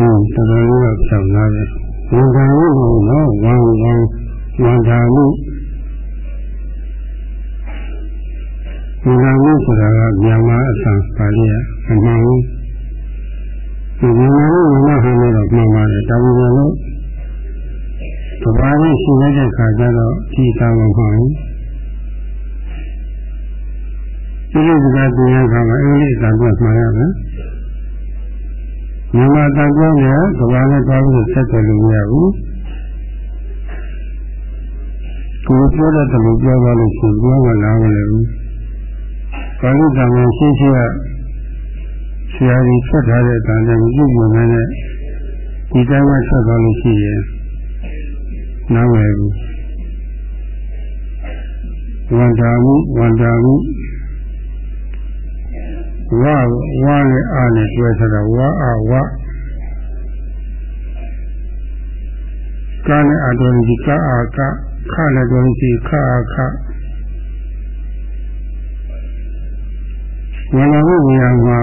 အင်းတော်တော်လေးတော့ဖြောင်းလာတယ်ဝန်ခံလို့နော်ဝန်ဝန်ဝန်ခံလို့ဝန်ခံလို့ဆိုတာကမြန်မာအစံပါဠိရအမှန်ဘူးဒီမြန်မာလို့ဝန်ခံဟန်လို့တော့မှန်ပါတယ်ဒါပေမဲ့လို့တဘာနဲ့ရှင်ရတဲ့ခါကျတော့ဒီတာဝန်မှန်ဘူးဒီလိုစကားပြောရခါမှာအင်္ဂလိပ်အတန်ပြောမှန်ရမယ် မြန်မာတန်ပြောရကဘာနဲ့သွားပြီးဆက်တယ်လို့မရဘူးကိုပြောတဲ့တလူပြောသွားလို့ရှိရင်ပြောမှလားမလဲဘူးကာလိတံမှာရှင်းရှင်းကဆရာကြီးဆက်ထားတဲ့အတန်နဲ့ပြုပြုနေနဲ့ဒီတိုင်းမှဆက်သွားလို့ရှိရင်နားမလည်ဘူးဝန်တာမှုဝန်တာမှု ဝဝနဲ့အားနဲ့တွဲထားတာဝအဝကာနဲ့အတော်ကြီးကာအာကခနဲ့တော်ကြီးခအာခဝလာမှုနေရာမှာ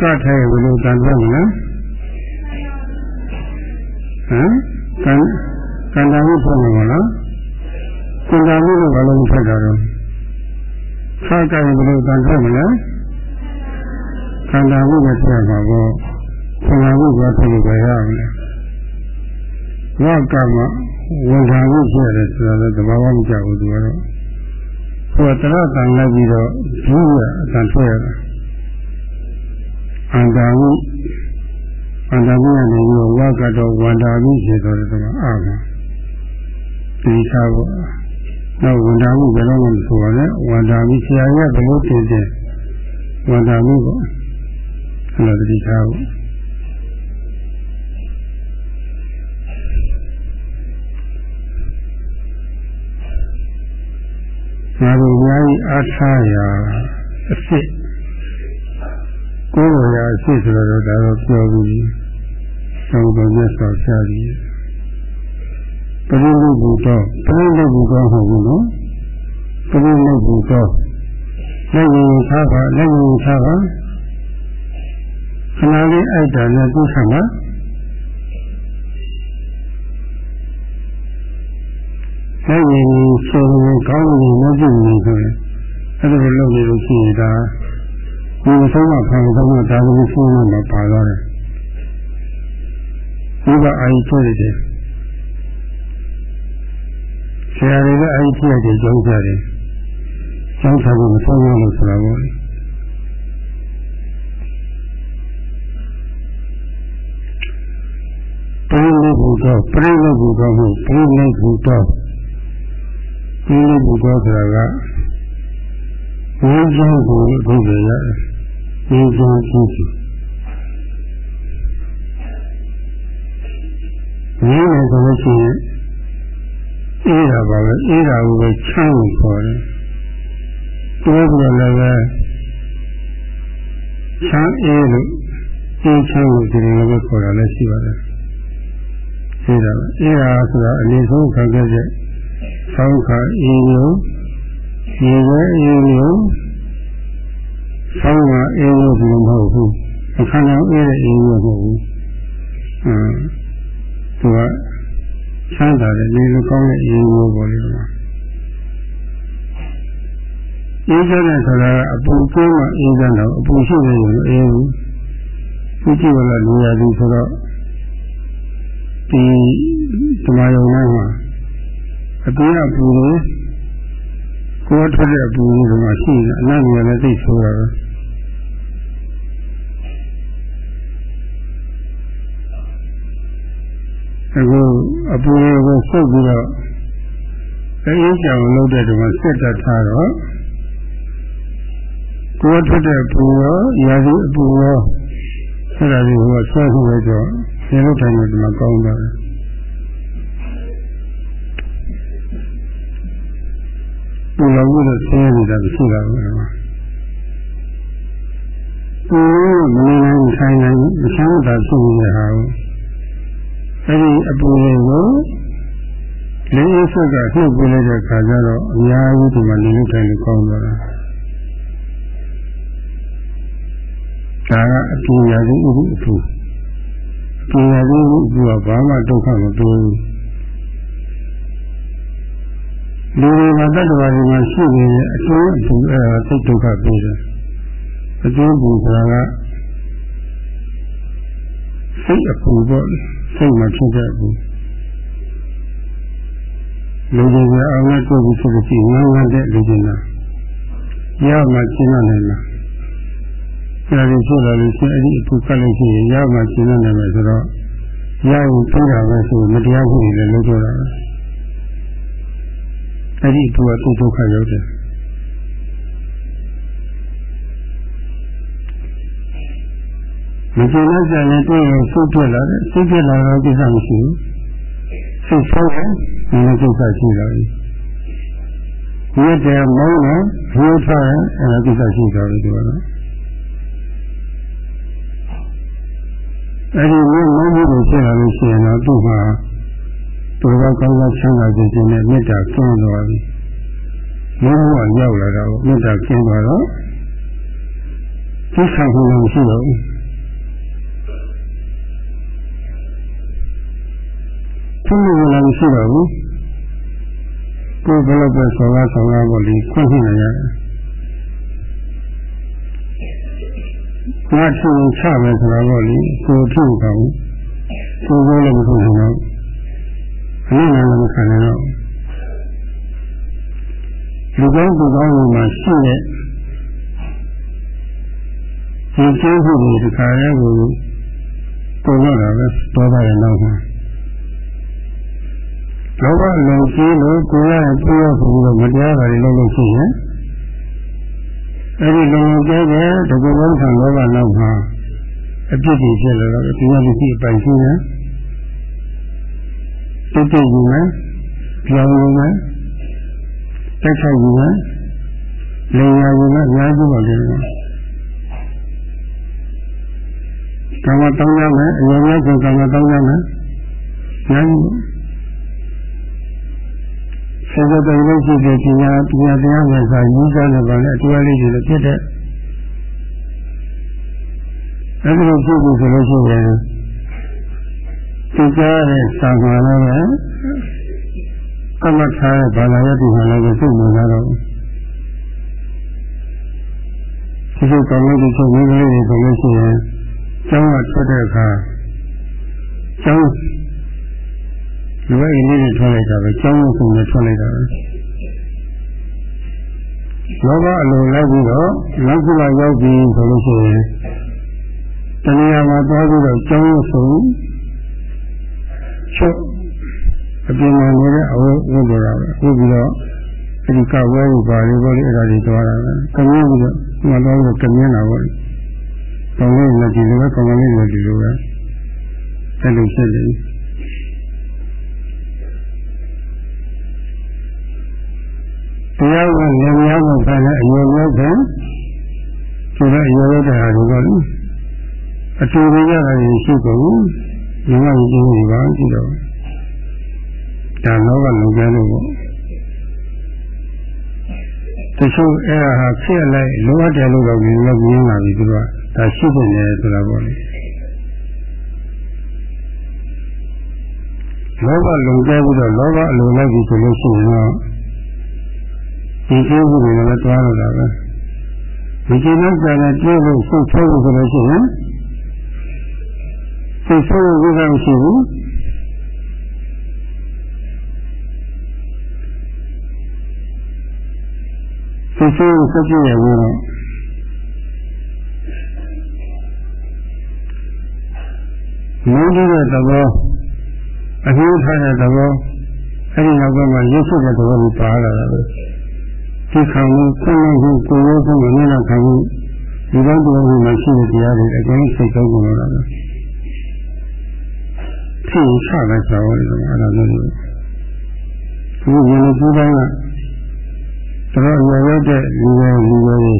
ကထဲဘယ်လိုတန်တော့မလဲဟမ်ကံကံတာမှုဖြစ်နေမလားကံတာမှုလို့ဘာလို့ဖြစ်တာတော့ခါကံဘယ်လိုတန်တော့မလဲ ခန္ဓာမှုပဲဖြစ်မှာပေါ့ခန္ဓာမှုပဲဖြစ်လို့ပဲရမလဲဝကမဝန်ခံမှုဖြစ်ရတယ်ဆိုတော့သဘာဝမကြဘူးသူကတော့ဟိုတရတန်လိုက်ပြီးတော့ဘူးရအတန်ထွက်ရတာအန္တာမှုအန္တာမှုကနေပြီးတော့ဝကတော့ဝန္တာမှုဖြစ်တော့တယ်တော့အာမဒီစားပေါ့နောက်ဝန္တာမှုဘယ်လိုမှမဆိုပါနဲ့ဝန္တာမှုဆရာကြီးကဘယ်လိုတင်တယ်ဝန္တာမှုပေါ့ အဲ့လိုတတိထားဖို့ငါတို့အများကြီးအားထားရာအစ်စ်ကိုယ်ရအစ်စ်ဆိုတော့ဒါတော့ပြောပြီးသောတော်မြတ်စွာဘုရားကြီးပရိနိဗ္ဗူတော့ပရိနိဗ္ဗူတော့ဟုတ်ဘူးနော်ပရိနိဗ္ဗူတော့လက်ရင်ထားပါလက်ရင်ထားပါ ခဏလေးအိုက်တာနဲ့သူ့ဆံမှာလက်ရင်ဆိုရင်ကောင်းရင်မကြည့်ဘူးဆိုရင်အဲ့ဒါကိုလုပ်နေလို့ရှိရင်ဒါဒီအဆုံးမခံတော့မှဒါကိုဆုံးမမှာပါသွားတယ်ဒီကအာရုံထွက်တယ်ဆရာတွေကအာရုံထွက်တယ်ကြောင်းကြတယ်ကျောင်းထားဖို့မဆုံးရလို့ဆိုတာပေါ့ပ ရိနိဗ္ဗူတော့ပရိနိဗ္ဗူတော့မဟုတ်ပရိနိဗ္ဗူတော့ပရိနိဗ္ဗူတော့ဆိုတာကဝိဇ္ဇာကိုအဓိပ္ပာယ်ရတယ်ဝိဇ္ဇာကြီးစုဝိဇ္ဇာဆိုလို့ရှိရင်အေးတာပါပဲအေးတာကိုပဲချမ်းလို့ခေါ်တယ်တွဲပြီးတော့လည်းချမ်းအေးလို့အေးချမ်းလို့ဒီလိုလည်းခေါ်တာလည်းရှိပါတယ် ရှိတာပဲအေးတာဆိုတာအလေးဆုံးခံခဲ့တဲ့ဆောင်းခါအေးလို့ရေပဲအေးလို့ဆောင်းခါအေးလို့ဒီလိုမဟုတ်ဘူးအခါကြောင့်အေးတဲ့အေးလို့မဟုတ်ဘူးအင်းသူကချမ်းသာတဲ့နေလိုကောင်းတဲ့အေးလို့ပေါ်လို့ပါအေးကြတဲ့ဆိုတာကအပူကျင်းမှအေးကြတော့အပူရှိနေရင်အေးဘူးသူကြည့်ရလို့လူရသည်ဆိုတော့ ဒီဓမ္မယုံထဲမှာအတူအပူလို့ကိုယ်ထွက်တဲ့အပူကြီးကမှရှိနေအနောက်မြင်လည်းသိဆိုးတာပဲအခုအပူကိုဆုပ်ပြီးတော့အေးကြောင်လုပ်တဲ့ဒီမှာစစ်တတ်ထားတော့ကိုယ်ထွက်တဲ့အပူရောရာသီအပူရောအဲ့ဒါကြီးကဆွဲခုလိုက်တော့ ဒီလိုတိုင်းဒီမှာကောင်းတာပူလောင်မှုနဲ့ဆင်းရဲနေတာမရှိတာဘူးကွာပူမနေနိုင်ဆိုင်နိုင်မချမ်းသာဖြစ်နေတဲ့ဟာကိုအဲ့ဒီအပူတွေကိုလေးအဆက်ကနှုတ်ပြလိုက်တဲ့ခါကျတော့အများကြီးဒီမှာနေလို့ထိုင်လို့ကောင်းသွားတာဒါကအပူရာကြီးဥပုအပူ ပညာသေးဘူးသူကဘာမှဒုက္ခမပေးဘူးလူတွေမှာတတ္တဝါတွေမှာရှိနေတဲ့အကျိုးအကျိုးအဲဒါသိဒုက္ခပေးတယ်အကျိုးပူဆိုတာကစိတ်အပူပေါ့စိတ်မဖြစ်တတ်ဘူးလူတွေအောင်နဲ့တွေ့ပြီးဖြစ်ဖြစ်ငန်းငန်းတဲ့လူတွေနာရမှရှင်းနိုင်လား အဲ့ဒီဖြစ်လာလို့ရှိရင်အဲ့ဒီအပူကလည်းရှိရင်ရမှရှင်းနိုင်မယ်ဆိုတော့ရရင်ပြီးတာပဲဆိုမတရားမှုတွေလည်းလုပ်ကြတာပဲအဲ့ဒီအပူကသူ့ဒုက္ခရောက်တယ်မကျေနပ်ကြရင်တွေ့ရင်ဆုတ်ပြလာတယ်ဆုတ်ပြလာတော့ကိစ္စမရှိဘူးဆုတ်ဆုံးတယ်ဒီလိုကိစ္စရှိတော့ပြီဒီတဲ့မောင်းတယ်ရိုးထားတယ်အဲ့ဒါကိစ္စရှိတော့ပြီဒီကတော့ အဲ့ဒီမောင်းမှုတွေဖြစ်လာလို့ရှိရင်တော့သူ့မှာသူကကောင်းကောင်းချမ်းသာခြင်းနဲ့မေတ္တာကျင်းသွားပြီမောင်းမှုကရောက်လာတော့မေတ္တာကျင်းသွားတော့သိဆောင်မှုလည်းမရှိတော့ဘူးသူ့လိုလည်းမရှိတော့ဘူးကိုယ်ဘယ်လိုပဲဆောလာဆောလာပေါ့လေခွင့်ပြုနေရတယ် ငါထူချမယ်ဆိုတာပေါ့လေကိုယ်ထူပါဘူးကိုယ်ကိုလည်းမထူနိုင်တော့အနည်းငယ်လည်းမခံနိုင်တော့လူကောင်းကိုယ်ကောင်းမှာရှိတဲ့ဒီကျိုးမှုတွေဒီခါရဲကိုပုံရတာပဲတော်ပါရဲ့နောက်မှာလောဘလုံကြီးလို့ကိုယ်ရပြည့်ရပြီးတော့မတရားတာတွေလုပ်လို့ရှိရင် အဲဒီလုံကျဲတဲ့တကူလုံးဆံလောဘနောက်မှာအပြစ်တွေဖြစ်လာတော့ဒီကနေ့ဒီအပိုင်ရှိတယ်တိတ်တိတ်ယူမယ်ပြောင်းယူမယ်တိုက်ခိုက်ယူမယ်လေယာယူမယ်အများကြီးပါလေကံမတောင်းရမယ်အရင်ကကံမတောင်းရမယ်ညာ စေတသိက်လေးရှိတဲ့ပညာပညာတရားနဲ့ဆိုရင်းစားနေပါလေအတူလေးတွေလည်းဖြစ်တဲ့အဲဒီလိုဖြစ်ပြီးဆိုလို့ရှိရင်သိကြတဲ့သံဃာလည်းပဲကမ္မထာရဲ့ဘာသာရပ်တွေမှာလည်းသိနေကြတော့ဒီလိုကောင်းလို့ဒီလိုမျိုးလေးတွေဆိုလို့ရှိရင်ကျောင်းကထွက်တဲ့အခါကျောင်း ဒီဘက်အင်းလေးထွက်လိုက်တာပဲကျောင်းဝဆုံးနဲ့ထွက်လိုက်တာပဲလောဘအလိုလိုက်ပြီးတော့နောက်ခုကရောက်ပြီဆိုလို့ရှိရင်တဏှာမှာသွားပြီးတော့ကျောင်းဝဆုံးချုပ်အပြင်မှာနေတဲ့အဝတ်ဝတ်ကြတာပဲဝတ်ပြီးတော့အဲဒီကဝဲကိုပါလေပေါ့လေအဲ့ဒါတွေသွားတာပဲကမြင်ပြီးတော့ဒီမှာသွားပြီးတော့ကမြင်တာပေါ့လေကောင်းလေးလည်းဒီလိုပဲကောင်းလေးလည်းဒီလိုပဲအဲ့လိုဖြစ်နေတယ် တရားကလည်းများကိုဖန်တဲ့အယုံမျိုးပဲဒီလိုအယုံမျိုးတဲ့ဟာတွေပေါ့လေအတူတူရတာရှိကုန်ဒီမှာဒီလိုပါကြည့်တော့ဒါလောကလုံကျဲလို့ပေါ့တချို့အဲ့ဒါဟာဖြစ်လိုက်လိုအပ်တယ်လို့တော့မြင်လို့မြင်လာပြီသူကဒါရှိနေတယ်ဆိုတာပေါ့လေလောဘလုံကျဲပြီးတော့လောဘအလိုလိုက်ပြီဆိုလို့ရှိရင်တော့ ဒီကျိုးမှုတွေလည်းတွားလို့တာပဲဒီကျိုးနဲ့ကြတဲ့ကျိုးကိုဆုတ်ထုတ်လို့ဆိုလို့ရှိရင်ဆုတ်ထုတ်လို့ကမရှိဘူးဆုတ်ထုတ်စက်ပြည့်ရဘူးတော့မင်းကြီးတဲ့သဘောအကျိုးထားတဲ့သဘောအဲ့ဒီနောက်ကမှရုပ်စုတဲ့သဘောကိုပါလာတာပဲ ဒီခံမှုကိုယ်ကိုကိုယ်ကိုမနေတော့ခံမှုဒီဘက်တော်ကိုမရှိတဲ့တရားတွေအကျဉ်းစိတ်ကောင်းကုန်လာတာဖြစ်ချလိုက်ဆိုတော့အဲ့ဒါမျိုးဒီရင်လူကြီးတိုင်းကတော့ရရတဲ့လူငယ်လူငယ်တွေ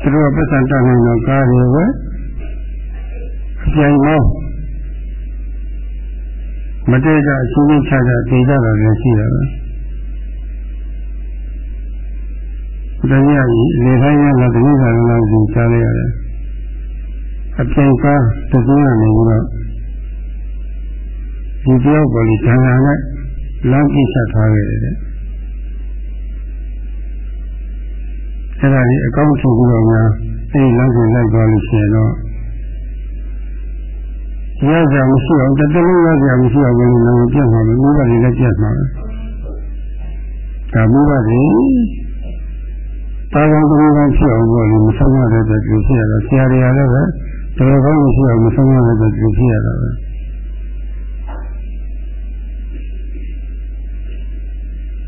သူတို့ပတ်စံတတ်နိုင်တော့ကားတွေပဲအပြိုင်မောမတည့်ကအချင်းချင်းချာချာသိကြတာလည်းရှိတယ်ပဲ တကယ်ကြီးလေထိုင်းရတာတတိယကလည်းကိုကြားလိုက်ရတယ်အပြိုင်ကားတစ်စုံကနေပြီးတော့ဒီတယောက်ပေါ်လေးဌာနနဲ့လမ်းပြချက်ထားခဲ့တယ်အဲ့ဒါကြီးအကောင့်ထုတ်ပြီးတော့များအဲ့ဒီလမ်းကိုလိုက်သွားလို့ရှိရင်တော့ရကြမရှိအောင်တတလုံးရကြမရှိအောင်ဘယ်လိုလဲပြတ်မှာလဲမိဘတွေလည်းပြတ်မှာဒါမိဘတွေ တာဝန်ကောင်းကောင်းဖြစ်အောင်လို့မဆုံးရတဲ့အတွက်ဖြစ်ရတော့ဆရာတွေကလည်းပဲတော်ကောင်းမရှိအောင်မဆုံးရတဲ့အတွက်ဖြစ်ရတာပဲ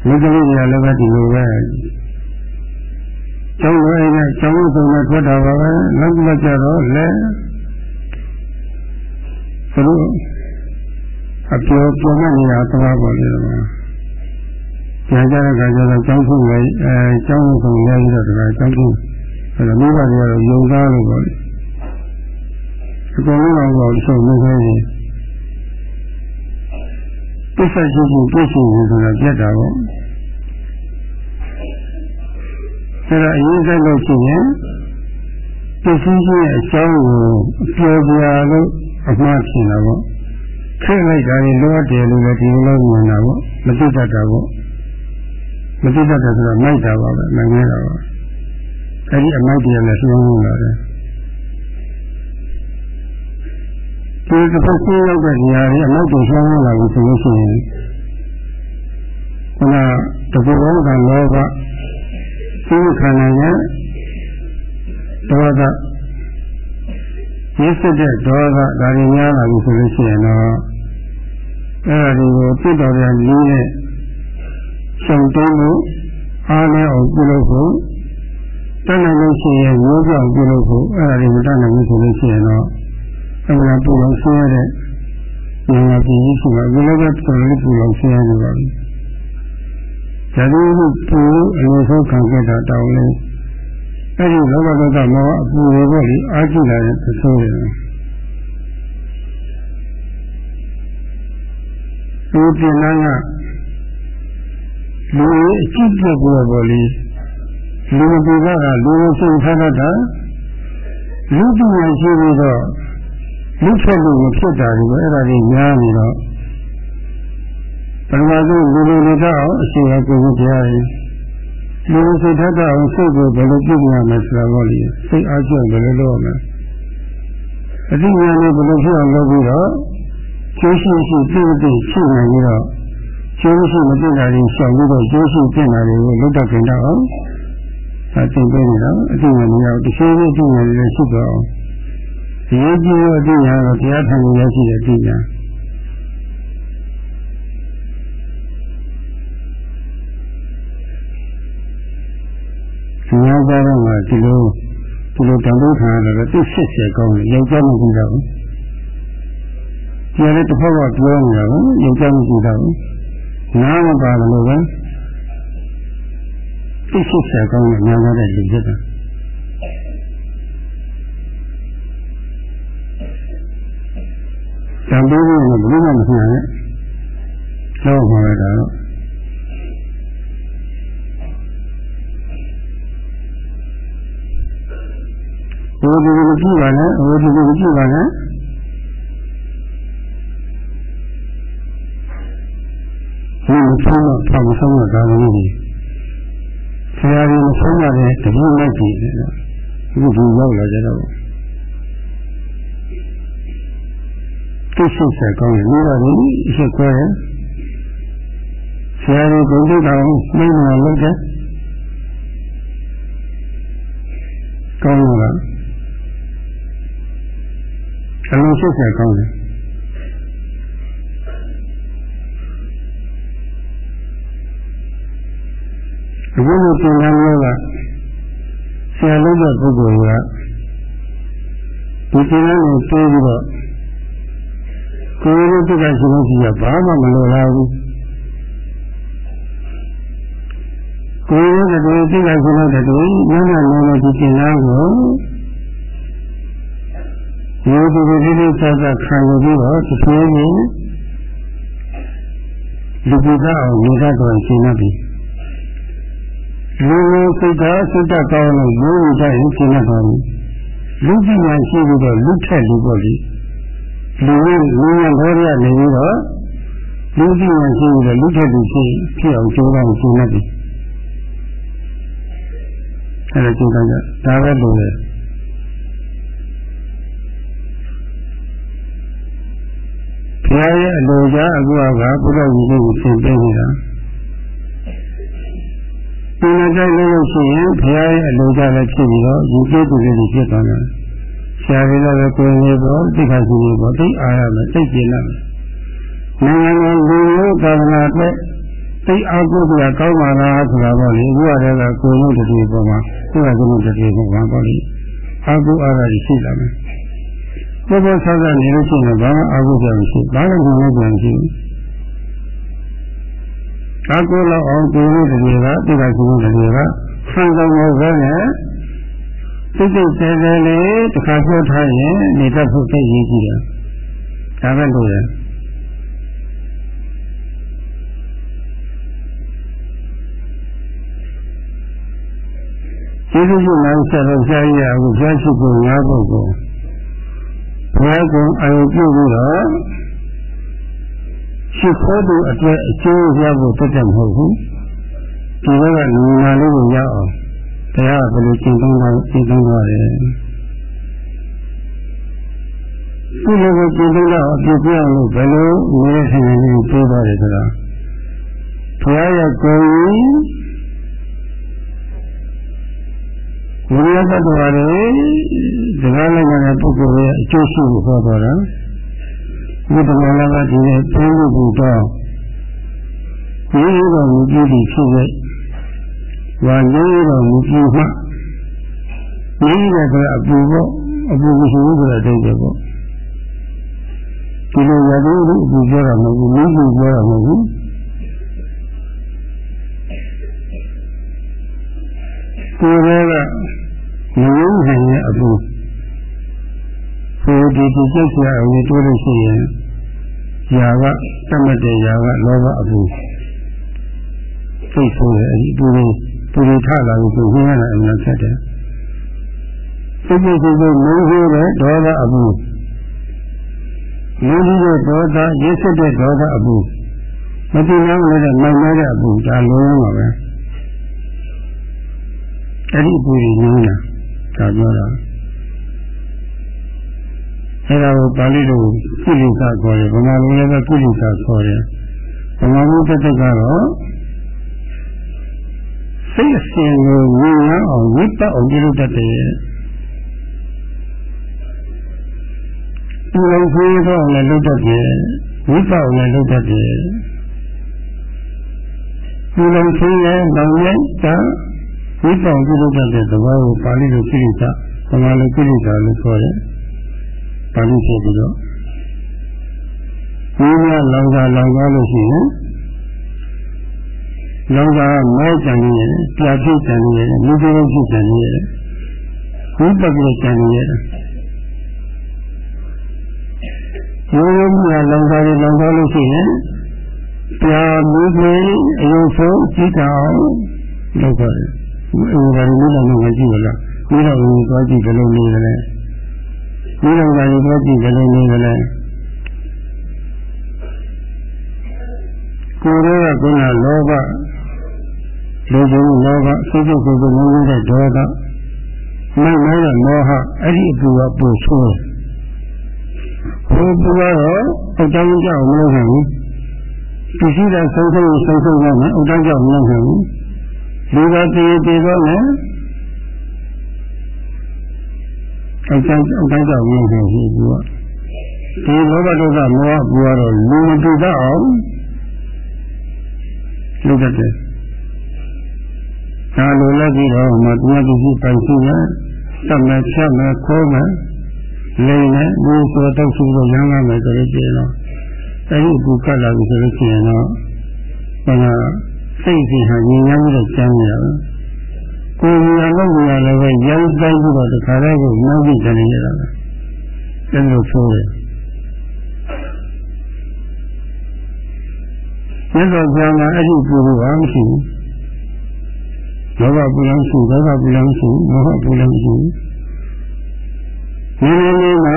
မိကလေးတွေကလည်းပဲဒီလိုပဲကျောင်းဝဲနဲ့ကျောင်းဆုံးနဲ့ထွက်တာပါပဲနောက်တစ်ကြတော့လည်းသူတို့အပြောပြောနေနေတာသွားပေါ်နေ တယ်ကြာကြတဲ့ခါကျတော့ကျောင်းဆုံးလည်းအဲကျောင်းဆုံးလည်းပြီးတော့ဒီကကျောင်းဆုံးအဲဒါမိဘတွေကတော့ယုံသားလို့ပေါ့အကုန်လုံးတော့ဆုံးနေသေးတယ်ပစ္စည်းရှိရှိပြည့်စုံနေဆိုတာပြတ်တာပေါ့အဲဒါအရင်ကလို့ရှိရင်ပစ္စည်းရှိရဲ့အကြောင်းကိုအပြောပြလို့အမှားဖြစ်တာပေါ့ခေလိုက်တာရင်လိုအပ်တယ်လို့လည်းဒီလိုမြင်တာပေါ့မသိတတ်တာပေါ့ မသိတတ်တယ်ဆိုတော့မိုက်တာပါပဲမငဲတာပါအဲဒီအမိုက်တရားနဲ့ဆုံးလုံးလာတယ်ဒီတစ်ဖက်ကိုရောက်တဲ့နေရာကြီးအမိုက်တွေဆုံးလုံးလာပြီဆိုလို့ရှိရင်ခုနတကူဘောကလောဘသိခန္ဓာရဲ့ဒေါသရစ်စစ်တဲ့ဒေါသဒါတွေများလာပြီဆိုလို့ရှိရင်တော့အဲ့ဒါတွေကိုပြတ်တော်ပြန်လီးနဲ့ ဆောင်တုံးမှုအားနဲ့အောင်ပြုလုပ်ဖို့တတ်နိုင်လို့ရှိရင်မျိုးပြောင်းပြုလုပ်ဖို့အဲ့ဒါတွေမတတ်နိုင်ဘူးဆိုလို့ရှိရင်တော့အဲ့ဒါပူလို့ဆင်းရတဲ့ဉာဏ်ပကြီးရှိမှဘယ်လိုပဲပူလို့ပူလို့ဆင်းရနေပါဘူး။ဒါတို့ပူအလိုဆုံးခံခဲ့တာတောင်းလဲအဲ့ဒီလောဘဒေါသမောဟအပူတွေပေါ့လေအာကြည့်လာတဲ့သုံးတယ်ဒီပြင်လာက လူအကြည့်ပြပြီးတော့ပေါ့လေလူတွေကကလူစိတ်ထားတတ်တာလူပညာရှိပြီးတော့လူဖြစ်လို့ဖြစ်တာတွေအဲ့ဒါတွေများနေတော့ပထမဆုံးလူလူတွေတော့အရှိအကိုကြီးတရားကြီးလူစိတ်ထက်အောင်စိတ်ကိုဘယ်လိုပြုရမလဲဆိုတာပေါ့လေစိတ်အားကျဘယ်လိုလုပ်ရမလဲအတိညာနဲ့ဘယ်လိုဖြစ်အောင်လုပ်ပြီးတော့ကျိုးရှိရှိပြည့်ပြည့်ရှိနေပြီးတော့ ကျိုးရှိမပြည့်တာတွေရှောင်ပြီးတော့ကျိုးရှိပြည့်တာတွေကိုလုပ်တတ်ကြတော့အသိပေးနေတော့အတိညာမရောက်တစ်ချိန်ချင်းအတိညာတွေရှိတော့အောင်ဒီရေးကြီးတဲ့အတိညာတော့တရားထိုင်ရရှိတဲ့အတိညာများသားတော့မှဒီလိုဒီလိုတန်ဖိုးခံရတယ်သိစစ်စေကောင်းတယ်ယောက်ျားမကြည့်တော့ဘူးကျန်တဲ့တစ်ဖက်ကပြောနေတာကိုယောက်ျားမကြည့်တော့ဘူး နားမပါတယ်လို့ပဲသိစစ်စေကောင်းတယ်များသားတဲ့လူဖြစ်တာတန်ဖိုးကဘယ်လိုမှမဖြစ်နိုင်နဲ့တော့မှာပဲတော့ဟိုဒီလိုကြည့်ပါနဲ့ဟိုဒီလိုကြည့်ပါနဲ့ ဆုံးတော့ဒါလည်းကြီးဆရာကြီးမဆုံးရတဲ့တပည့်လိုက်ကြည့်တယ်အခုဒီရောက်လာကြတော့သိရှိဆက်ကောင်းတယ်လို့တော့ဒီအရှိခွဲတယ်ဆရာကြီးကိုသိတော့မိမ့်လာလို့တဲ့ကောင်းလားအလုံးရှိဆက်ကောင်းတယ် အခုလိုသင်္ကန်းမျိုးကဆရာလုံးတဲ့ပုဂ္ဂိုလ်ကဒီသင်္ကန်းကိုတိုးပြီးတော့ကိုယ်ရဲ့တုကရှိလို့ရှိရဘာမှမလိုလားဘူးကိုယ်ရဲ့တုကရှိလို့တဲ့တူညနေလုံးဒီသင်္ကန်းကိုဒီဒီဒီဒီဒီဆက်ဆက်ခံယူပြီးတော့တစ်ပြေးချင်းလူပိကအောင်နေတတ်တော်ရှင်းနေပြီ လူစိတ်ဓာတ်စိတ်ဓာတ်ကောင်းလို့ရိုးရိုးတိုင်းရှင်းနေပါဘူးလူပညာရှိပြီးတော့လူထက်လူပေါ့လေလူရလူရဘောရနေပြီးတော့လူပညာရှိပြီးတော့လူထက်လူရှိဖြစ်အောင်ကြိုးပမ်းရှင်းနေတယ်အဲ့ဒါကြိုးပမ်းကြဒါပဲလို့လေဘုရားရဲ့အလိုကြအခုကဘုရားကြီးကိုသင်ပေးနေတာ ဒီနေ့တိုင်းလို့ရှိရင်ဘုရားရဲ့အလိုကြလည်းဖြစ်ပြီးတော့ယူကျိသူလေးတွေဖြစ်သွားတယ်ဆရာကြီးလည်းကိုယ်ကြီးပေါ်သိခါရှိကြီးပေါ်သိအားရမယ်သိကျင်ရမယ်နိုင်ငံတော်လူမျိုးသာသနာအတွက်သိအားကိုးပြကောင်းပါလားဆိုတာပေါ့လေအခုကတည်းကကိုယ်လုံးတတိပေါ်မှာသူကကုတတိပေါ်မှာပေါ့လေအားကိုးအားရရှိလာမယ်ဘုရားဆောက်ကနေလို့ရှိရင်ဘာမှအားကိုးကြမရှိဘာလို့ဒီလိုကြံရှိအား ကိုးလောက်အောင်ကိုယ်လုံးတတိကသိခါရှိကြီးတွေကဆံဆောင်လို့ပဲနဲ့စိတ်စိတ်ဆဲဆဲလေးတစ်ခါပြောထားရင်နေတတ်ဖို့သိရည်ကြည့်တယ်ဒါပဲလို့ရကျေးဇူးရှင်များဆက်လို့ကြားရအောင်ကြားရှိဖို့ငါးဖို့ကိုဘုရားကုံအယုပြုပြီးတော့ ရှိခိုးသူအတွက်အကျိုးရဖို့တက်တယ်မဟုတ်ဘူးဒီဘက်ကလူနာလေးကိုရအောင်တရားဘယ်လိုကျင့်သုံးတာကျင့်သုံးရတယ်ဒီလိုကိုကျင့်သုံးတော့အပြည့်ပြအောင်လို့ဘယ်လိုနေတဲ့ဆင်ခြင်ကြီးပြေးသွားတယ်ဆိုတော့ဘုရားရဲ့ကိုယ်ကြီးဝိရိယတ္တဝါတွေဒီကားလိုက်တဲ့ပုဂ္ဂိုလ်ရဲ့အကျိုးရှိကိုဟောတော်တာ ဒီတမန်လာကဒီနဲ့ပြင်းလို့ဘူးတော့ဒီလိုတော့မြည်ပြီးဖြစ်ရဲ့ဝါလေးတော်မူပြီးမှနေရတဲ့အပူပေါ့အပူမရှိဘူးဆိုတဲ့အတိတ်ပဲပေါ့ဒီလိုရတဲ့လူအပူပြောတာမဟုတ်ဘူးမင်းပူပြောတာမဟုတ်ဘူးကိုယ်ကမယုံနိုင်တဲ့အပူကိုဒီဒီကျက်ချာအရင်တိုးလို့ရှိရင် ຢာကတတ်မှတ်တဲ့ຢာကလောဘအပူစိတ်ဆိုးတယ်အဲဒီအပူလေးပူရထလာလို့ဆိုရတာအမှန်ဆက်တယ်စိတ်စိတ်စိတ်စိတ်မုန်းဆိုးတဲ့ဒေါသအပူမုန်းကြီးတဲ့ဒေါသရစ်စစ်တဲ့ဒေါသအပူမတိနာလို့တဲ့မိုင်မဲတဲ့အပူဒါလုံးဝပါပဲအဲ့ဒီအပူကြီးနင်းတာဒါပြောတာ အဲ့ဒါကိုပါဠိလိုကုလိကခေါ်တယ်ဗမာလိုလည်းပဲကုလိကခေါ်တယ်ဗမာလိုတစ်သက်ကတော့စိတ်အစဉ်ကိုမြင်ရအောင်ဝိပတ်အောင်ပြုလုပ်တတ်တယ်ဒီလိုခွေးတော့လည်းလုပ်တတ်တယ်ဝိပတ်အောင်လည်းလုပ်တတ်တယ်ဒီလိုခွေးရဲ့နောင်ရဲ့တာဝိပတ်ပြုလုပ်တတ်တဲ့သဘောကိုပါဠိလိုကိရိတာဗမာလိုကိရိတာလို့ခေါ်တယ် ပါဠိဖြစ်ပြီးတော့ဒီမှာလောင်စာလောင်ကားလို့ရှိရင်လောကမဲကြံနေရတယ်ပြာဖြစ်ကြံနေရတယ်လူတွေဖြစ်ကြံနေရတယ်ဘုပ္ပကိကြံနေရတယ်ရိုးရိုးမြလောကတွေလောကလို့ရှိရင်ပြာလူတွေအယုံဆုံးကြည့်တာလောက်ပါတယ်အင်္ဂါရီမိလောင်နေကြည့်ရလားမိလောင်နေသွားကြည့်ဘယ်လိုနေလဲ မိလောင်နေသွားကြည့်ဘယ်လိုနေလဲကိုယ်ရဲ့ကုဏလောဘလူကြီးလောဘစိတ်ကြိုက်ကိုယ်ကိုလုံးဝတဲ့ဒေါသမိုက်မိုက်တဲ့မောဟအဲ့ဒီအပူကပို့ဆိုးဟိုပူကတော့အကြောင်းကြောင့်မလုပ်နိုင်ဘူးပစ္စည်းကဆုံးဆုံးဆုံးဆုံးနဲ့အကြောင်းကြောင့်မလုပ်နိုင်ဘူးလူကတည်တည်တော့လည်း အကြောင်းအကြောင်းကြောင့်မလုပ်နိုင်ဘူးသူကဒီလောဘဒေါသမောဟပူကတော့လူမပူတတ်အောင်လုပ်တတ်တယ်ဒါလိုလည်းပြီးတော့မတရားသူကြီးပိုင်ရှိမယ်သတ်မယ်ဖြတ်မယ်ခိုးမယ်လိမ့်မယ်ဒီဆိုတော့ရှိလို့ရမ်းရမယ်ဆိုလို့ရှိရင်တော့အဲဒီဘူကလာပြီဆိုလို့ရှိရင်တော့ဘာသာစိတ်ကြီးဟာညဉ့်ညမ်းပြီးတော့ကျမ်းနေရတယ် ကိုယ်ဉာဏ်လို့ဉာဏ်လည်းပဲရောင်းတိုင်းပြီးတော့တခါတည်းကိုနောက်ပြီးကျန်နေရတာပဲအဲလိုဆိုရမြတ်စွာဘုရားကအဲ့ဒီပူလို့ပါမရှိဘူးလောဘပူလမ်းရှိဒေါသပူလမ်းရှိမောဟပူလမ်းရှိနည်းနည်းလေးမှ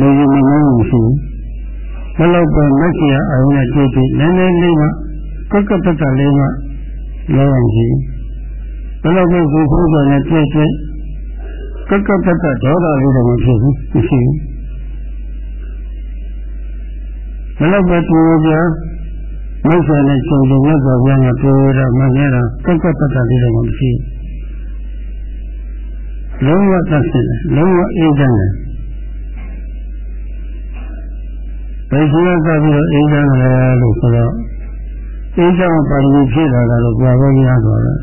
လူကြီးမနှောင်းမရှိဘူးဘယ်လောက်ပဲမက်ဆီယာအယုံနဲ့တွေ့တွေ့နည်းနည်းလေးမှကက်ကက်ကက်ကလေးမှလောအောင်ရှိ ဘယ်လောက်ပဲကိုယ်ကိုယ်နဲ့တွေ့တွေ့ကက်ကက်ကက်ကဒေါသလေးတော့မဖြစ်ဘူးမရှိဘူးဘယ်လောက်ပဲတူကြမိစ္ဆာနဲ့ချုပ်လို့မြတ်စွာဘုရားကပြောရမှန်ခဲ့တာကက်ကက်ကက်ကလေးတော့မရှိဘူးလုံးဝသတ်စစ်တယ်လုံးဝအေးချမ်းတယ်ဘယ်ရှိရသပြီးတော့အေးချမ်းတယ်လို့ဆိုတော့အေးချမ်းပါရမီဖြည့်လာတာတော့ကြွားပဲများတော့တယ်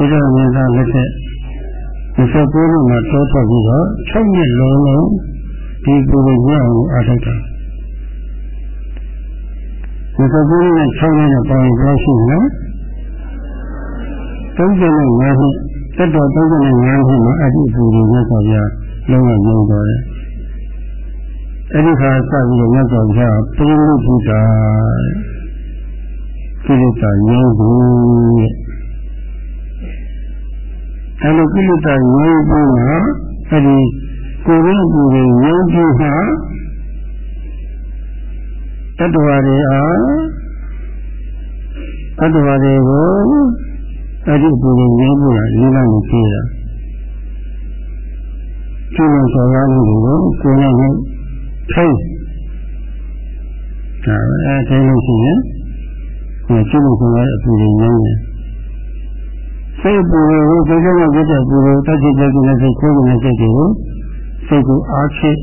ဒီလိုမြင်တာလက်ထက်29နှစ်မှာတောထွက်ပြီးတော့6နှစ်လုံးလုံးဒီကိုယ်ကိုရအောင်အားထုတ်တာ29နှစ်6နှစ်နဲ့ပေါင်းရင်ဘယ်ရှိလဲ35နှစ်တက်တော်35နှစ်မှာအတိအပူတွေမြတ်စွာဘုရားလုံးဝရုံတော်တယ်အဲ့ဒီခါစပြီးတော့မြတ်စွာဘုရားပြိဋိဘုရားကိလေသာငြိမ်းဘူးတဲ့ အဲ့လိုကိလေသာငြိမ်းဘူးကအဲ့ဒီကိုယ်ရင်းကိုယ်ရင်းငြိမ်းပြီးမှတတ္တဝါတွေအားတတ္တဝါတွေကိုအဲ့ဒီပူရင်းငြိမ်းဘူးကလေးလာနေပြေးတာကျိုးလို့ဆော်ရမှုတွေကိုကိုယ်နဲ့ထိုင်ဒါအဲထိုင်လို့ရှိရင်ဒီကျိုးလို့ဆော်ရအပူရင်းငြိမ်းတယ် စိတ်ပူကိုစိတ်ကကြတဲ့ပူကိုတက်ကြည့်ကြည့်နဲ့စိတ်ခိုးနေတဲ့စိတ်ကိုစိတ်ကိုအားချစ်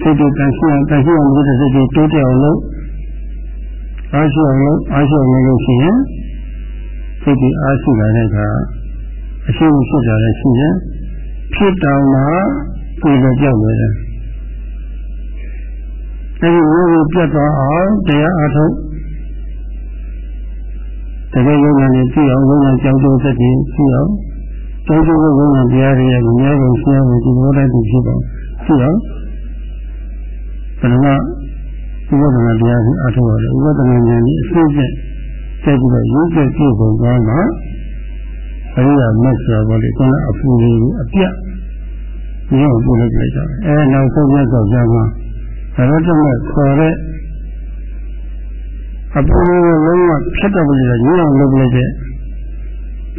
စိတ်ကိုတန်ရှင်းတန်ရှင်းအောင်လုပ်တဲ့စိတ်ကိုတိုးတက်အောင်လုပ်အားရှိအောင်လုပ်အားရှိအောင်လုပ်လို့ရှိရင်စိတ်ကိုအားရှိလာတဲ့အခါအရှိမရှိတာလည်းရှိရင်ဖြစ်တောင်မှပြေလို့ကြောက်နေတယ်အဲဒီဝိဝပြတ်သွားအောင်တရားအားထုတ် တကယ်ယုံနာနဲ့ကြည့်အောင်ယုံနာကြောက်တဲ့စက်ကြီးကြည့်အောင်ကြောက်တဲ့ယုံနာတရားတွေရဲ့ဉာဏ်ကိုရှင်းအောင်ဒီလိုတိုင်းသိဖြစ်အောင်ကြည့်အောင်ဘယ်မှာဥပဒနာတရားကိုအထောက်ရတယ်ဥပဒနာဉာဏ်ကြီးအစစ်စစ်ဆက်ပြီးတော့ရုပ်ချက်ပြုပုံသွားမှာအရိယာမတ်ဆိုတော့လေခုနအပူလေးကိုအပြတ်ညောပို့လိုက်ကြတယ်အဲနောက်ဆုံးမြတ်စွာဘုရားမှာဘရတမေခေါ်တဲ့ အပူကိုလုံးဝဖြတ်တော့ပြီးတော့ညောင်းလုပ်လိုက်တဲ့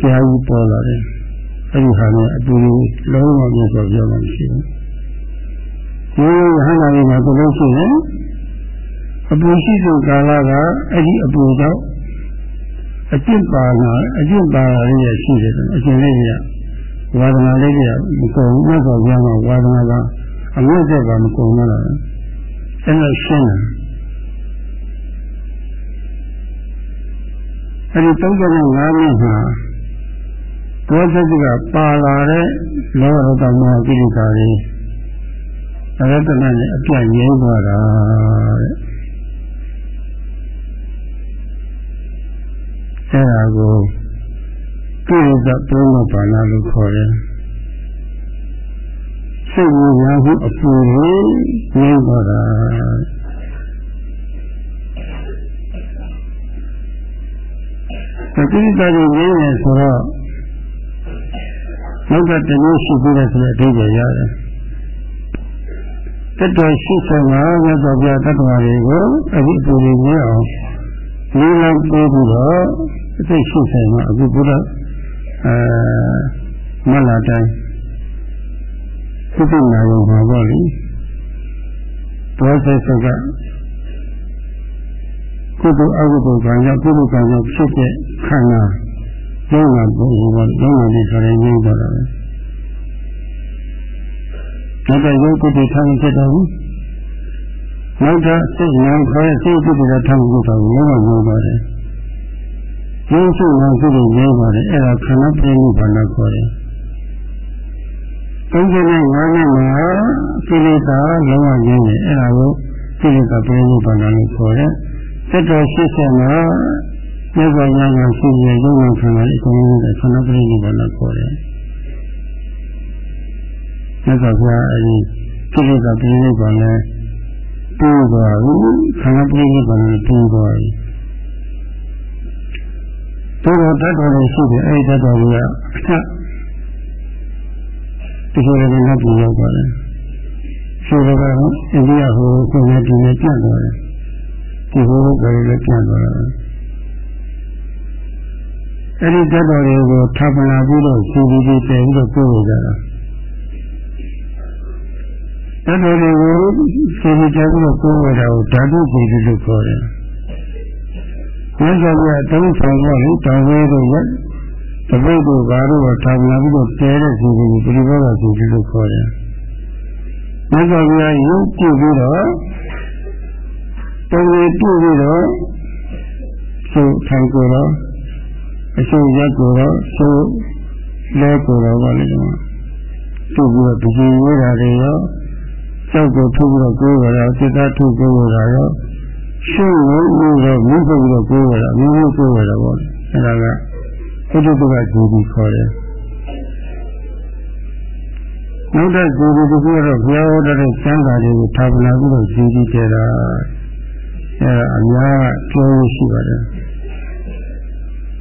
ကြားကြီးပေါ်လာတယ်အဲဒီဟာနဲ့အပူကိုလုံးဝမြတ်စွာဘုရားမရှိဘူးဒီဟန္တာကြီးမှာသူလို့ရှိရင်အပူရှိတဲ့ကာလကအဲ့ဒီအပူကြောင့်အကျင့်ပါလာအကျင့်ပါလာရရှိတယ်အကျင့်လေးတွေကဝါဒနာလေးတွေကမကုန်ဘူးမြတ်စွာဘုရားကဝါဒနာကအမြတ်ကျက်ကမကုန်တော့ဘူးအဲ့လိုရှင်းတယ် အဲ့ဒီ35နှစ်မှာဘောဇတိကပါလာတဲ့လောရတမောကိလေသာတွေအရတနာနဲ့အပြတ်ငြိမ်းသွားတာတဲ့အဲ့ဒါကိုကိလေသာသုံးပါးပါလာလို့ခေါ်တယ်စိတ်ဝင်စားမှုအပူတွေငြိမ်းသွားတာ ကိလေသာတွေငြိမ်းတယ်ဆိုတော့နောက်ကတမျိုးရှိပြီးတဲ့ဆိုတဲ့အဓိပ္ပာယ်ရတယ်တတော်ရှိဆောင်ကမြတ်စွာဘုရားတတ္တဝါတွေကိုအဲ့ဒီအပူတွေငြိမ်းအောင်ဒီလောက်ပြေးပြီးတော့အသိရှိဆိုင်မှာအခုဘုရားအဲမလာတိုင်းသုတနာရောပါပေါ့လေဘောဆက်ကကု သိုလ်အကုသိုလ်ကံကြောင့်ကုသိုလ်ကံကြောင့်ဖြစ်တဲ့ခန္ဓာလုံးဝပုံပေါ်လုံးဝဒီဆိုရင်ငြိမ်းသွားတာပဲဒါကရုပ်ကုသိုလ်ထောင်ဖြစ်တော့ဘူးနောက်တော့စိတ်ဉာဏ်ခေါ်တဲ့စိတ်ကုသိုလ်ထောင်ဖြစ်တော့လုံးဝငြိမ်းသွားတယ်ငြိမ်းစုဉာဏ်ကုသိုလ်ငြိမ်းသွားတယ်အဲ့ဒါခန္ဓာပြိဋိဘာနာခေါ်တယ်သုံးချက်နဲ့ငါးနဲ့မှာကိလေသာလုံးဝငြိမ်းတယ်အဲ့ဒါကိုကိလေသာပြိဋိဘာနာလို့ခေါ်တယ် စက်တော်ရှိဆက်မှာမြတ်စွာဘုရားကရှိရရုံနဲ့ခံရတဲ့အကုန်လုံးကခန္ဓာပရိနိဗ္ဗာန်ကိုခေါ်တယ်။မြတ်စွာဘုရားအဲဒီကိလေသာပရိနိဗ္ဗာန်နဲ့ပြီးသွားပြီခန္ဓာပရိနိဗ္ဗာန်နဲ့ပြီးသွားပြီ။သို့တော်တတ်တော်ရှိတယ်အဲဒီတတ်တော်ကအထက်ဒီလိုလည်းနတ်ပြည်ရောက်သွားတယ်ဆိုတော့အိန္ဒိယဟိုကိုယ်နဲ့ဒီနဲ့ပြတ်သွားတယ် ဒီဟိုကလည်းပြတ်သွားတယ်အဲ့ဒီတတ်တော်တွေကိုထပ်လာပြီးတော့စီပြီးပြီးတည်ပြီးတော့ကိုယ်ရကြတာတတ်တော်တွေကိုစီပြီးတည်ပြီးတော့ကိုယ်ရတာကိုဓာတုစီပြီးလို့ခေါ်တယ်။မြတ်စွာဘုရားတုံးဆောင်တော့လေတောင်ဝဲတို့ရဲ့တပိတ်တို့ဘာတို့ကထပ်လာပြီးတော့တည်တဲ့စီပြီးပြိဘောကစီပြီးလို့ခေါ်တယ်။မြတ်စွာဘုရားရုပ်ပြုပြီးတော့ တုံးလေးပြုပြီးတော့သူထိုင်ကိုတော့အရှုပ်ရက်ကိုတော့သူ့လဲကိုတော့ပါလိမ့်မယ်သူ့ပြီးတော့ဒီကြီးဝေးတာတွေရောစောက်ကိုထုတ်ပြီးတော့ကိုယ်ရတာစိတ်သားထုတ်ကိုယ်ရတာရောရှုပ်လို့ပြီးတော့မြုပ်ပြီးတော့ကိုယ်ရတာမြုပ်ပြီးကိုယ်ရတာပေါ့အဲဒါကဘုဒ္ဓဘုရားဂျီပြီးခေါ်တယ်နောက်တဲ့ဂျီပြီးတစ်ခုကတော့ဘုရားဟောတဲ့စံသာတွေကိုထားပလာပြီးတော့ဂျီပြီးတဲ့တာ အဲအများကပြောရရှိပါတယ်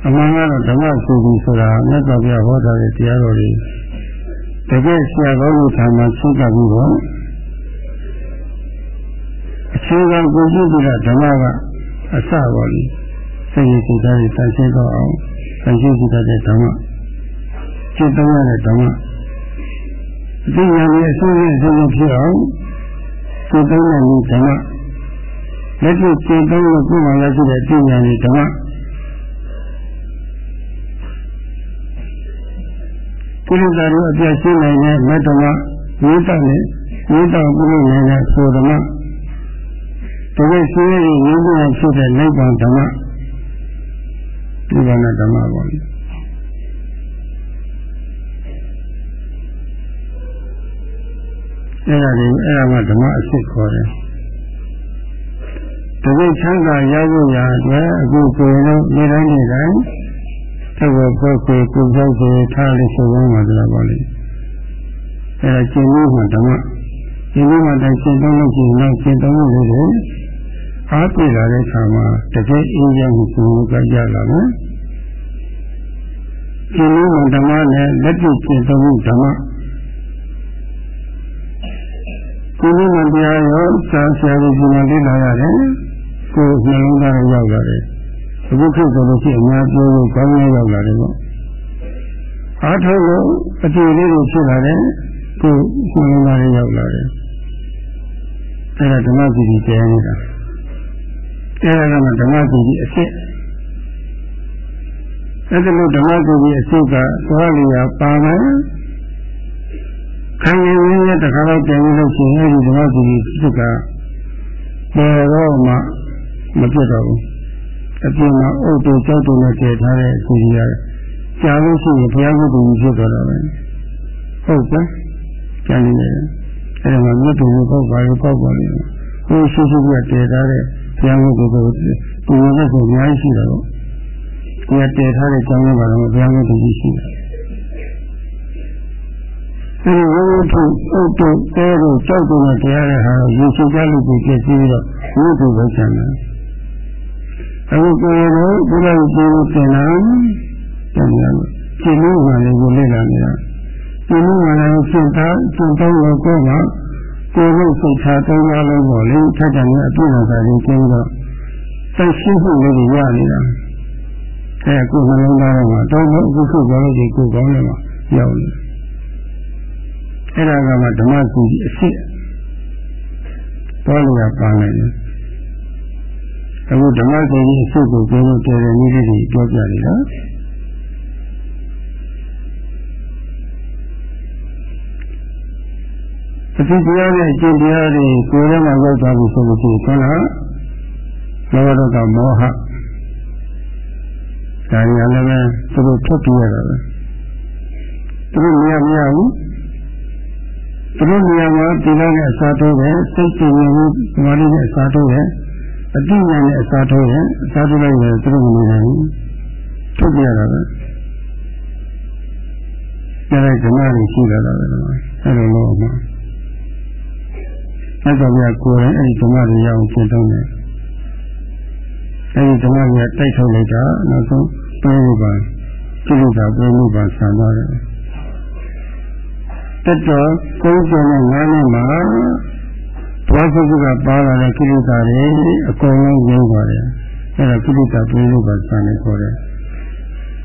အမှန်ကတော့ဓမ္မဆိုပြီးဆိုတာမြတ်စွာဘုရားဟောထားတဲ့တရားတော်တွေတကယ်ဆရာကောင်းကိုထာမှာသိကြပြီးတော့အခြေခံကိုကြည့်ပြီးတော့ဓမ္မကအစပါလိစိတ်ရည်စိတ်ဓာတ်တွေတန်ရှင်းတော့အောင်တန်ရှင်းကြည့်တဲ့ဓမ္မจิตတော်ရတဲ့ဓမ္မအသိဉာဏ်ရဲ့အဆုံးရဲ့အဆုံးဖြစ်အောင်စိတ်တော်တဲ့ဓမ္မ လက်တွေ့စိတ်တော်ကိုကိုယ်မှာရရှိတဲ့အသိဉာဏ်ရဲ့ဓမ္မကုလသာတို့အပြည့်ရှင်းနိုင်တဲ့မတ္တမဝိတ္တနဲ့ဝိတ္တကုလနိုင်တဲ့ဆိုဓမ္မတကယ်ရှင်းရရင်ဝိညာဉ်ဖြစ်တဲ့နိဗ္ဗာန်ဓမ္မနိဗ္ဗာန်ဓမ္မပေါ့လေအဲ့ဒါဒီအဲ့ဒါမှဓမ္မအစစ်ခေါ်တယ် တကယ်ချမ်းသာရဖို့ရာအတွက်အခုကိုယ်လုံးနေတိုင်းနေတိုင်းသက်ဝပုဂ္ဂိုလ်ကိုယ်ဆောင်ကိုထားလို့ဆိုကောင်းပါကြပါလိမ့်အဲဒါကျင့်လို့မှဓမ္မကျင့်လို့မှတိုင်းကျင့်သုံးလို့ကျင့်နောက်ကျင့်သုံးလို့လေအားပြလာတဲ့အခါမှာတကယ်အင်းရမှုကိုကြကြလာမယ်ကျင့်လို့မှဓမ္မနဲ့လက်တွေ့ကျင့်သုံးမှုဓမ္မကိုယ်လုံးတရားရောစာဆရာကြီးကလေ့လာရတယ် ကိုယ်နှလုံးသားရောက်လာတယ်အခုခေတ်ဆိုလို့ရှိရင်အများပြောလို့ကောင်းရရောက်လာတယ်ပေါ့အားထုတ်လို့အတူလေးတွေဖြစ်လာတယ်ကိုယ်နှလုံးသားလေးရောက်လာတယ်အဲဒါဓမ္မစီတီတရားနေတာအဲဒါကမှဓမ္မစီတီအစ်စ်အဲ့ဒါလို့ဓမ္မစီတီအစ်စ်ကသွားလျာပါမယ်ခံရင်းနဲ့တခါတော့ပြန်လို့ရှိရင်အဲဒီဓမ္မစီတီအစ်စ်ကပေါ်တော့မှ မပြတ်တော့ဘူးအပြင်မှာအုတ်တူကြောက်တူနဲ့တည်ထားတဲ့အစီအစီရတယ်။ကြာလို့ရှိရင်ဘုရားကုသိုလ်ကြီးဖြစ်သွားတာပဲ။ဟုတ်ကဲ့။ကြာနေတယ်။အဲ့ဒါမှမြတ်တူကိုပေါက်ပါလို့ပေါက်ပါလိမ့်မယ်။ဟိုရှိရှိကတည်ထားတဲ့ဘုရားကုသိုလ်ကိုဒီလိုနဲ့ဆိုအများကြီးရှိတာပေါ့။ဒီကတည်ထားတဲ့ကျောင်းထဲမှာတော့ဘုရားကုသိုလ်ကြီးရှိတယ်။အဲဒီဝိဝုထုအုတ်တူတဲကိုကြောက်တူနဲ့တရားတဲ့ဟာကိုရေရှိကြလို့ပြည့်စည်ပြီးတော့ဝိဝုထုပဲဆံတယ်။ အခုကိုယ်ရောဘုရားကိုကိုယ်တင်လာတယ်ညာကျင့်လို့ပါလေကိုလေ့လာနေတာကျင့်လို့ပါလေစင်သားစင်တောင်းလို့ကိုယ်ကကိုယ်လို့စိတ်ထားတောင်းရလို့ပေါ့လေထက်တယ်နဲ့အပြည့်အစုံလေးကျင်းတော့သိရှိမှုလေးတွေရနေတာအဲကိုယ်နှလုံးသားထဲမှာတောင်းလို့အခုခုပြောလို့ဒီကိုယ်ကောင်းတယ်မှာရောက်နေအဲ့ဒါကမှဓမ္မကူကြီးအစ်စ်တော်လျာပါနေတယ် အခုဓမ္မစင်ကြီးအစုကိုပြောလို့တည်တယ်နည်းလေးတွေပြောပြနေတော့အတိတရားနဲ့အကျင့်တရားတွေကိုယ်ထဲမှာရောက်သွားပြီဆိုလို့ရှိရင်ခန္ဓာလောဘဒေါသမောဟဒါတွေလည်းပဲသူတို့ထွက်ပြရတာပဲသူတို့မရမရဘူးသူတို့နေရာမှာဒီလောက်နဲ့အစားထိုးတယ်စိတ်ကြည်မှုသမာဓိနဲ့အစားထိုးတယ် အတိညာနဲ့အစားထိုးရင်အစားထိုးလိုက်ရင်သူတို့မနေနိုင်ဘူးထုတ်ပြရတာပဲဒါလည်းဓမ္မတွေရှိလာတာပဲအဲ့လိုလို့မှအဲ့တော့ပြကိုယ်ရင်အဲ့ဒီဓမ္မတွေရအောင်ရှင်းသုံးတယ်အဲ့ဒီဓမ္မတွေတိုက်ထုတ်လိုက်တာနောက်ဆုံးပြိဋိဘံပြိဋိဘံပြိဋိဘံဆံသွားတယ်တက်တော်ကုန်းကျော်နဲ့ငါးနှစ်မှာ ဘောစုကပါလာတဲ့ကိလေသာတွေအကုန်လုံးရင်းသွားတယ်အဲဒါကိလေသာပြင်းလို့ပါဆံနေခေါ်တယ်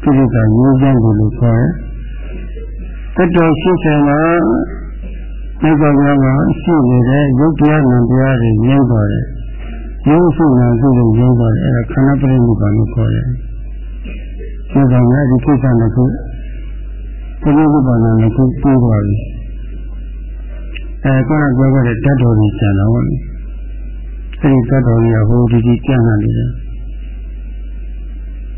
ကိလေသာရင်းချမ်းကိုလို့ခေါ်တယ်တက်တော်ရှိတယ်မှာဒီကောင်ကရှိနေတဲ့ရုပ်တရားနဲ့တရားတွေရင်းသွားတယ်ရုပ်စုနာစုတွေရင်းသွားတယ်အဲဒါခန္ဓာပရိနိဗ္ဗာန်လို့ခေါ်တယ်ဒီကောင်ကဒီကိစ္စနဲ့ခုပရိနိဗ္ဗာန်နဲ့ခုပြီးသွားပြီ အဲခုနပြောခဲ့တဲ့တတ်တော်ကြီးကျန်တော့အဲဒီတတ်တော်ကြီးကဟိုဒီဒီကျန်နေတယ်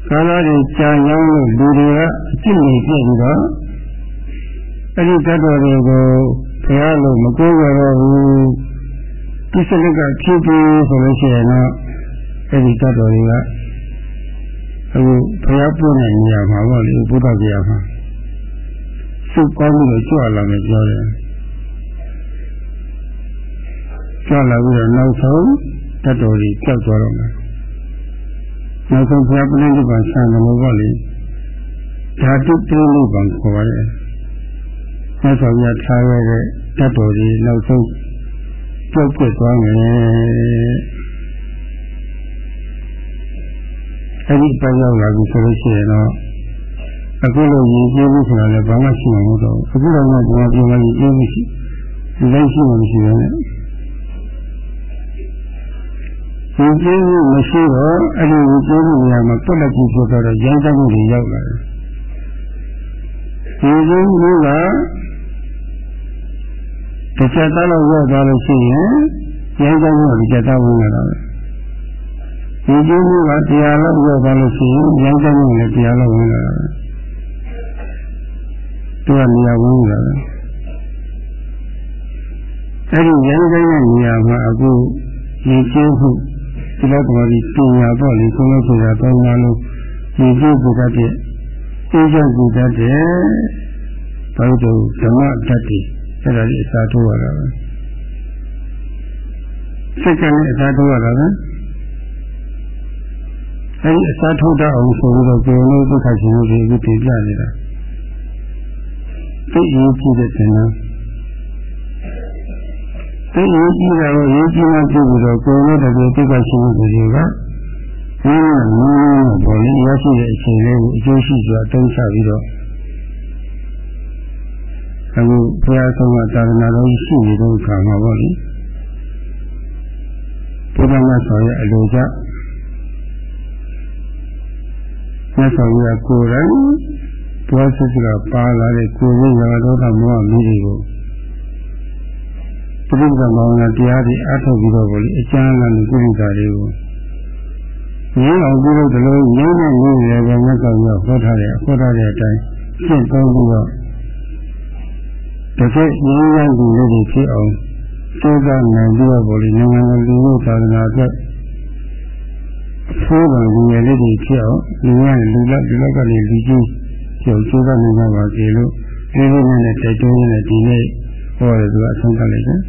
ကာလတွေကြာရောက်လို့လူတွေကအကျင့်တွေပြည့်ပြီးတော့အဲဒီတတ်တော်တွေကိုဘုရားလို့မကိုးကြတော့ဘူးဒီစလက်ကဖြည့်ပြီးဆိုလို့ရှိရင်တော့အဲဒီတတ်တော်တွေကအခုဘုရားပြည့်တဲ့နေရာမှာပေါ့လေဘုရားတရားမှာစုကောင်းပြီးတော့ကြွလာမယ်ပြောတယ် ကြွလာပြီးတော့နောက်ဆုံးတတ်တော်ကြီးကြောက်သွားတော့မယ်နောက်ဆုံးဘုရားပြည့်တဲ့ဘာဆံတယ်လို့ပေါ့လေဓာတုပြိဋိဘံခေါ်ပါတယ်ဆက်ဆောင်ရထားရတဲ့တတ်တော်ကြီးနောက်ဆုံးကြောက်ပြတ်သွားမယ်အဲ့ဒီပြန်ရောက်လာပြီဆိုလို့ရှိရင်တော့အခုလိုရည်ကြည်မှုဆိုတာလည်းဘာမှရှိမှာမဟုတ်တော့ဘူးအခုတော့မှကျွန်တော်ပြောမှရည်ကြည်မှုရှိဒီတိုင်းရှိမှမရှိဘူး နဲ့ရည်ကြည်မှုမရှိတော့အဲ့ဒီရည်ကြည်မှုနေရာမှာတွက်လက်ကြည့်ဖြစ်တော့ရမ်းတမ်းမှုတွေရောက်လာတယ်ရည်ကြည်မှုကတစ်ချက်သားလောက်ရောက်သွားလို့ရှိရင်ရမ်းတမ်းမှုကတစ်ချက်သားဝင်လာတော့ဒီကျိုးကတရားလောက်ရောက်သွားလို့ရှိရင်ရမ်းတမ်းမှုလည်းတရားလောက်ဝင်လာတာသူကနေရာဝင်လာတယ်အဲ့ဒီရမ်းတမ်းတဲ့နေရာမှာအခုဒီကျိုးမှု ဒီလောက်ပေါ်ပြီးပညာပေါ့လေဆုံးလို့ဆိုတာတောင်းလာလို့ဒီကျိုးပုဂ္ဂတ်တဲ့အေးချမ်းပုဂ္ဂတ်တဲ့ဘာလို့ဓမ္မတတ်တယ်အဲ့ဒါကြီးအစားထိုးရတာပဲစိတ်ကလည်းအစားထိုးရတာပဲအဲဒီအစားထိုးတတ်အောင်ဆိုပြီးတော့ကိုယ်လုံးဒုက္ခရှင်တို့ဒီအခုတင်ပြနေတာသိရေးကြည့်တဲ့တင်လား သိရေးကြည့်တာကိုရေးကြည့်မှပြပြီးတော့ကိုယ်လုံးတကယ်ဒုက္ခရှင်တို့တွေကဘင်းနဲ့မင်းနဲ့ပေါ်လေးရရှိတဲ့အချိန်လေးကိုအကျိုးရှိစွာတုံးချပြီးတော့အခုဘုရားဆုံးကသာသနာတော်ရှိနေတဲ့အခါမှာပေါ့လေဘုရားမြတ်စွာရဲ့အလိုကြမြတ်စွာဘုရားကိုယ်တိုင်ဘုရားစစ်ကပါလာတဲ့ကိုယ်ရင်းရတော်ကမောဟမိတွေကို ပြိဿမောင်နာတရားတွေအထောက်ပြီးတော့ဗောလေအကျဉ်းလာတဲ့ကုသတာတွေကိုငြင်းအောင်ပြုလို့ဒီလိုငြင်းနေနေတယ်ပဲမြတ်စွာဘုရားဟောထားတယ်ဟောထားတဲ့အတိုင်းရှင်းသုံးပြီးတော့တကယ်ငြင်းရတဲ့လူတွေဖြစ်အောင်သိုးစားနိုင်ပြီးတော့ဗောလေနိုင်ငံလူမှုသာသနာအတွက်ဆိုးပါလူငယ်လေးတွေဖြစ်အောင်လူငယ်လူလက်ဒီလက်ကနေလူကြီးကျော်ကျိုးစားနေကြပါစေလို့ဒီလိုနဲ့တိုက်တွန်းနေတဲ့ဒီနေ့ဟောရသူအဆုံးသတ်လိုက်တယ်